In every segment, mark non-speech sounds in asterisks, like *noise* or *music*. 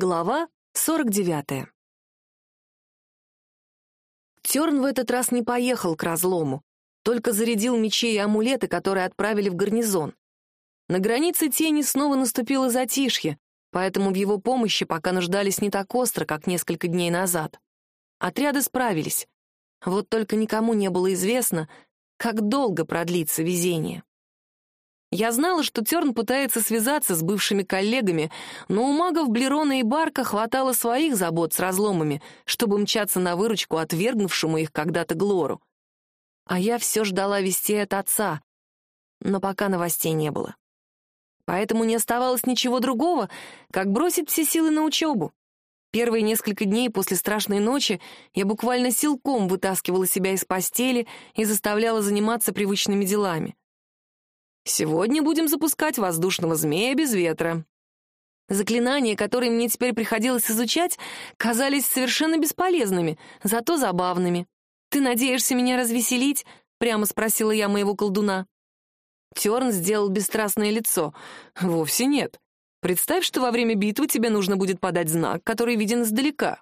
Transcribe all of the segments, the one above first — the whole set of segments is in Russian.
Глава 49. Терн в этот раз не поехал к разлому, только зарядил мечи и амулеты, которые отправили в гарнизон. На границе тени снова наступило затишье, поэтому в его помощи пока нуждались не так остро, как несколько дней назад. Отряды справились. Вот только никому не было известно, как долго продлится везение. Я знала, что Терн пытается связаться с бывшими коллегами, но у магов Блерона и Барка хватало своих забот с разломами, чтобы мчаться на выручку отвергнувшему их когда-то Глору. А я все ждала вести от отца, но пока новостей не было. Поэтому не оставалось ничего другого, как бросить все силы на учебу. Первые несколько дней после страшной ночи я буквально силком вытаскивала себя из постели и заставляла заниматься привычными делами. Сегодня будем запускать воздушного змея без ветра. Заклинания, которые мне теперь приходилось изучать, казались совершенно бесполезными, зато забавными. «Ты надеешься меня развеселить?» — прямо спросила я моего колдуна. Терн сделал бесстрастное лицо. «Вовсе нет. Представь, что во время битвы тебе нужно будет подать знак, который виден издалека».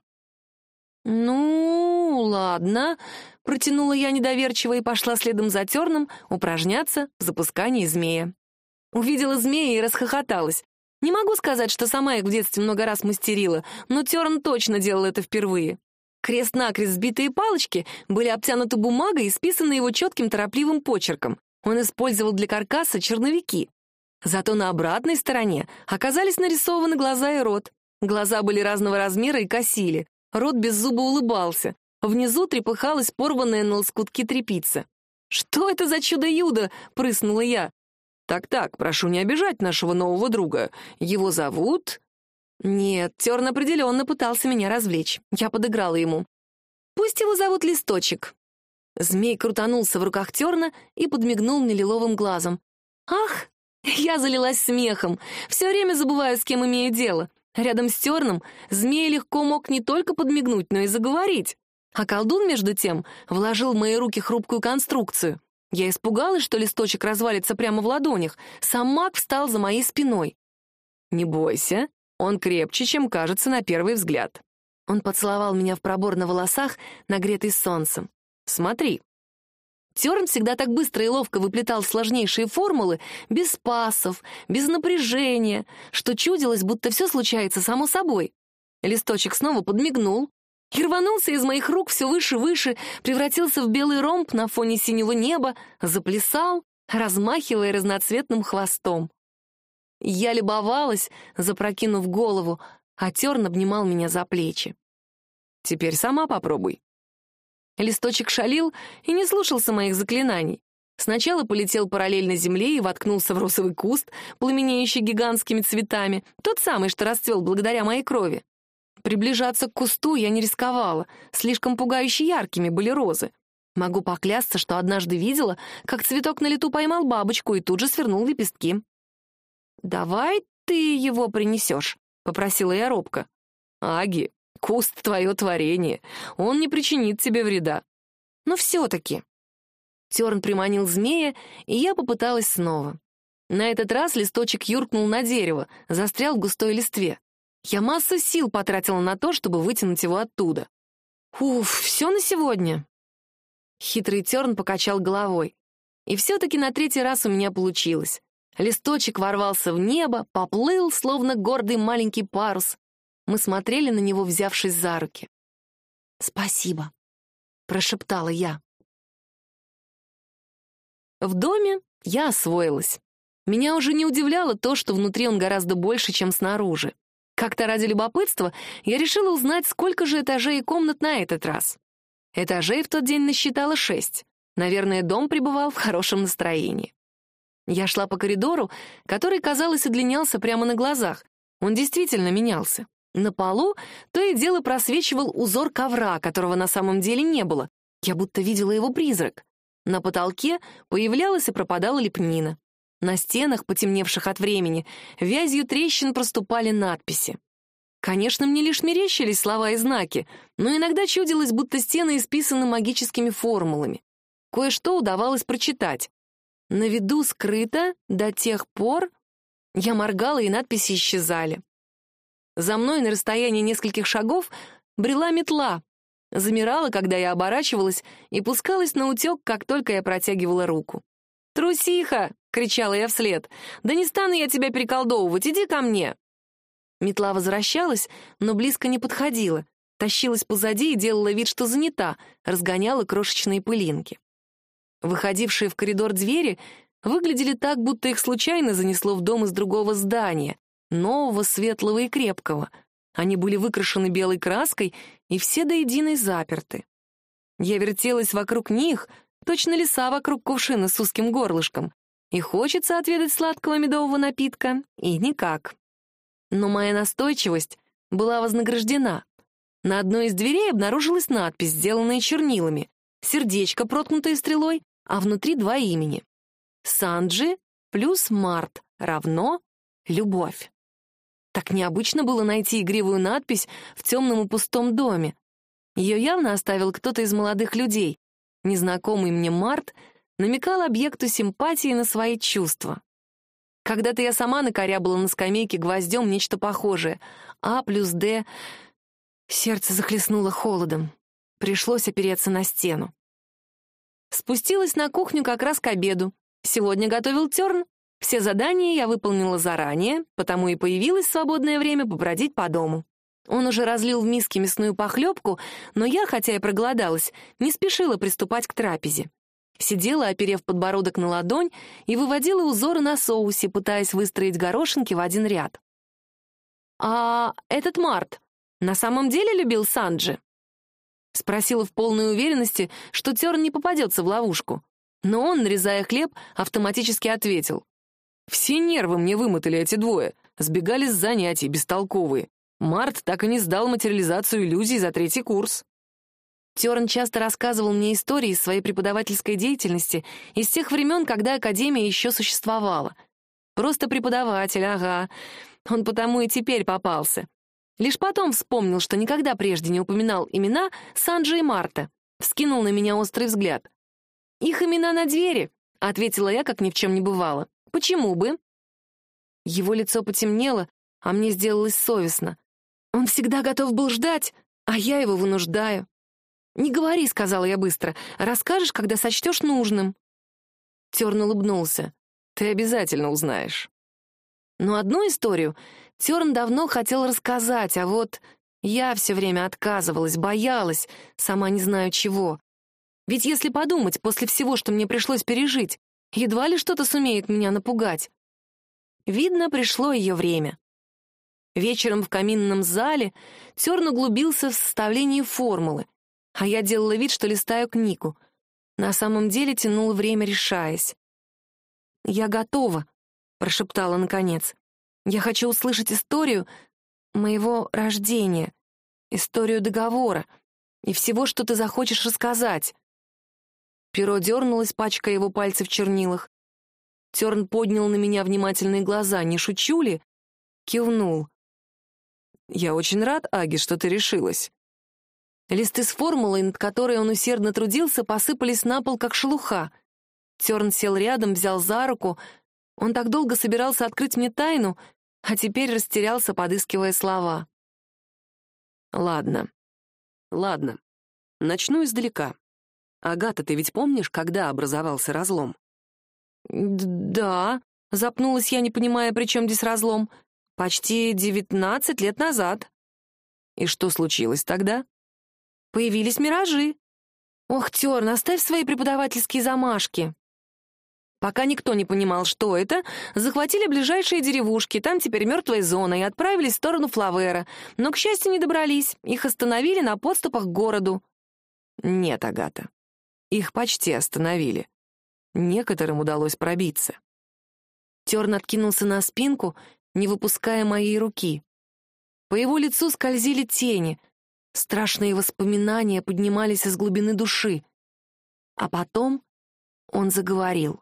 «Ну, ладно», — протянула я недоверчиво и пошла следом за терном упражняться в запускании змея. Увидела змея и расхохоталась. Не могу сказать, что сама их в детстве много раз мастерила, но терн точно делал это впервые. Крест-накрест сбитые палочки были обтянуты бумагой и списаны его четким торопливым почерком. Он использовал для каркаса черновики. Зато на обратной стороне оказались нарисованы глаза и рот. Глаза были разного размера и косили. Рот без зуба улыбался. Внизу трепыхалась порванная на лоскутки трепица. «Что это за чудо-юдо?» — прыснула я. «Так-так, прошу не обижать нашего нового друга. Его зовут...» Нет, Терн определенно пытался меня развлечь. Я подыграла ему. «Пусть его зовут Листочек». Змей крутанулся в руках Терна и подмигнул мне лиловым глазом. «Ах!» *laughs* Я залилась смехом. Все время забываю, с кем имею дело. Рядом с Терном змей легко мог не только подмигнуть, но и заговорить. А колдун, между тем, вложил в мои руки хрупкую конструкцию. Я испугалась, что листочек развалится прямо в ладонях. Сам маг встал за моей спиной. «Не бойся, он крепче, чем кажется на первый взгляд». Он поцеловал меня в пробор на волосах, нагретый солнцем. «Смотри, Терн всегда так быстро и ловко выплетал сложнейшие формулы, без пасов, без напряжения, что чудилось, будто все случается само собой. Листочек снова подмигнул и рванулся из моих рук все выше-выше, превратился в белый ромб на фоне синего неба, заплясал, размахивая разноцветным хвостом. Я любовалась, запрокинув голову, а Терн обнимал меня за плечи. «Теперь сама попробуй», Листочек шалил и не слушался моих заклинаний. Сначала полетел параллельно земле и воткнулся в розовый куст, пламенеющий гигантскими цветами, тот самый, что расцвел благодаря моей крови. Приближаться к кусту я не рисковала, слишком пугающе яркими были розы. Могу поклясться, что однажды видела, как цветок на лету поймал бабочку и тут же свернул лепестки. «Давай ты его принесешь», — попросила я робко. «Аги, Куст — твое творение. Он не причинит тебе вреда. Но все-таки. Терн приманил змея, и я попыталась снова. На этот раз листочек юркнул на дерево, застрял в густой листве. Я массу сил потратила на то, чтобы вытянуть его оттуда. Уф, все на сегодня. Хитрый терн покачал головой. И все-таки на третий раз у меня получилось. Листочек ворвался в небо, поплыл, словно гордый маленький парус, мы смотрели на него, взявшись за руки. «Спасибо», — прошептала я. В доме я освоилась. Меня уже не удивляло то, что внутри он гораздо больше, чем снаружи. Как-то ради любопытства я решила узнать, сколько же этажей и комнат на этот раз. Этажей в тот день насчитала шесть. Наверное, дом пребывал в хорошем настроении. Я шла по коридору, который, казалось, удлинялся прямо на глазах. Он действительно менялся. На полу то и дело просвечивал узор ковра, которого на самом деле не было. Я будто видела его призрак. На потолке появлялась и пропадала лепнина. На стенах, потемневших от времени, вязью трещин проступали надписи. Конечно, мне лишь мерещились слова и знаки, но иногда чудилось, будто стены исписаны магическими формулами. Кое-что удавалось прочитать. На виду скрыто до тех пор... Я моргала, и надписи исчезали. За мной на расстоянии нескольких шагов брела метла, замирала, когда я оборачивалась, и пускалась на утек, как только я протягивала руку. «Трусиха!» — кричала я вслед. «Да не стану я тебя переколдовывать, иди ко мне!» Метла возвращалась, но близко не подходила, тащилась позади и делала вид, что занята, разгоняла крошечные пылинки. Выходившие в коридор двери выглядели так, будто их случайно занесло в дом из другого здания, нового, светлого и крепкого. Они были выкрашены белой краской и все до единой заперты. Я вертелась вокруг них, точно лиса вокруг кувшина с узким горлышком, и хочется отведать сладкого медового напитка, и никак. Но моя настойчивость была вознаграждена. На одной из дверей обнаружилась надпись, сделанная чернилами, сердечко, проткнутое стрелой, а внутри два имени. Санджи плюс Март равно любовь. Так необычно было найти игривую надпись в темном и пустом доме. Ее явно оставил кто-то из молодых людей. Незнакомый мне Март намекал объекту симпатии на свои чувства. Когда-то я сама накорябала на скамейке гвоздем нечто похожее. А плюс Д... Сердце захлестнуло холодом. Пришлось опереться на стену. Спустилась на кухню как раз к обеду. Сегодня готовил Терн. Все задания я выполнила заранее, потому и появилось свободное время побродить по дому. Он уже разлил в миске мясную похлебку, но я, хотя и проголодалась, не спешила приступать к трапезе. Сидела, оперев подбородок на ладонь, и выводила узоры на соусе, пытаясь выстроить горошинки в один ряд. «А этот Март на самом деле любил Санджи?» Спросила в полной уверенности, что Терн не попадется в ловушку. Но он, нарезая хлеб, автоматически ответил. «Все нервы мне вымотали эти двое, сбегали с занятий, бестолковые. Март так и не сдал материализацию иллюзий за третий курс». Терн часто рассказывал мне истории из своей преподавательской деятельности из тех времен, когда Академия еще существовала. Просто преподаватель, ага. Он потому и теперь попался. Лишь потом вспомнил, что никогда прежде не упоминал имена Санджи и Марта. Вскинул на меня острый взгляд. «Их имена на двери», — ответила я, как ни в чем не бывало. «Почему бы?» Его лицо потемнело, а мне сделалось совестно. Он всегда готов был ждать, а я его вынуждаю. «Не говори», — сказала я быстро. «Расскажешь, когда сочтешь нужным». Терн улыбнулся. «Ты обязательно узнаешь». Но одну историю Терн давно хотел рассказать, а вот я все время отказывалась, боялась, сама не знаю чего. Ведь если подумать, после всего, что мне пришлось пережить, едва ли что-то сумеет меня напугать. Видно, пришло ее время. Вечером в каминном зале Терн углубился в составление формулы — а я делала вид, что листаю книгу. На самом деле тянула время, решаясь. «Я готова», — прошептала наконец. «Я хочу услышать историю моего рождения, историю договора и всего, что ты захочешь рассказать». Перо дернулось, пачкая его пальцы в чернилах. Терн поднял на меня внимательные глаза. «Не шучу ли?» Кивнул. «Я очень рад, Аги, что ты решилась. Листы с формулой, над которой он усердно трудился, посыпались на пол, как шелуха. Терн сел рядом, взял за руку. Он так долго собирался открыть мне тайну, а теперь растерялся, подыскивая слова. «Ладно, ладно. Начну издалека. Агата, ты ведь помнишь, когда образовался разлом?» «Да», — запнулась я, не понимая, при чем здесь разлом. «Почти девятнадцать лет назад». «И что случилось тогда?» Появились миражи. Ох, Терн, оставь свои преподавательские замашки. Пока никто не понимал, что это, захватили ближайшие деревушки, там теперь мертвая зона, и отправились в сторону Флавера. Но, к счастью, не добрались. Их остановили на подступах к городу. Нет, Агата. Их почти остановили. Некоторым удалось пробиться. Терн откинулся на спинку, не выпуская моей руки. По его лицу скользили тени, Страшные воспоминания поднимались из глубины души. А потом он заговорил.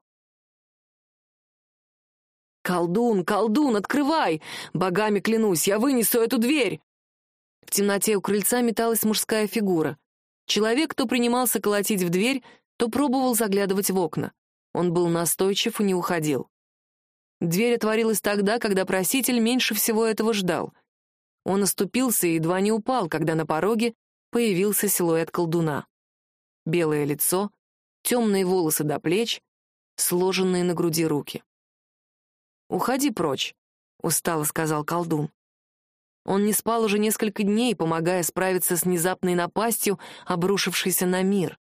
«Колдун, колдун, открывай! Богами клянусь, я вынесу эту дверь!» В темноте у крыльца металась мужская фигура. Человек то принимался колотить в дверь, то пробовал заглядывать в окна. Он был настойчив и не уходил. Дверь отворилась тогда, когда проситель меньше всего этого ждал. Он оступился и едва не упал, когда на пороге появился силуэт колдуна. Белое лицо, темные волосы до плеч, сложенные на груди руки. «Уходи прочь», — устало сказал колдун. Он не спал уже несколько дней, помогая справиться с внезапной напастью, обрушившейся на мир.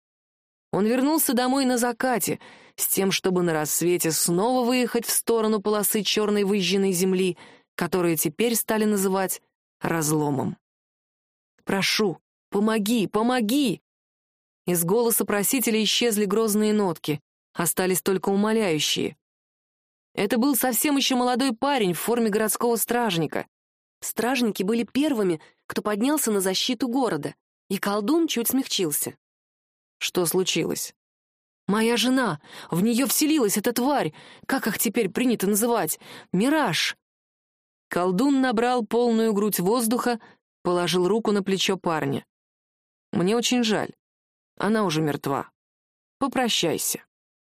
Он вернулся домой на закате, с тем, чтобы на рассвете снова выехать в сторону полосы черной выжженной земли, которые теперь стали называть разломом. «Прошу, помоги, помоги!» Из голоса просителя исчезли грозные нотки, остались только умоляющие. Это был совсем еще молодой парень в форме городского стражника. Стражники были первыми, кто поднялся на защиту города, и колдун чуть смягчился. Что случилось? «Моя жена! В нее вселилась эта тварь! Как их теперь принято называть? Мираж!» Колдун набрал полную грудь воздуха, положил руку на плечо парня. «Мне очень жаль. Она уже мертва. Попрощайся».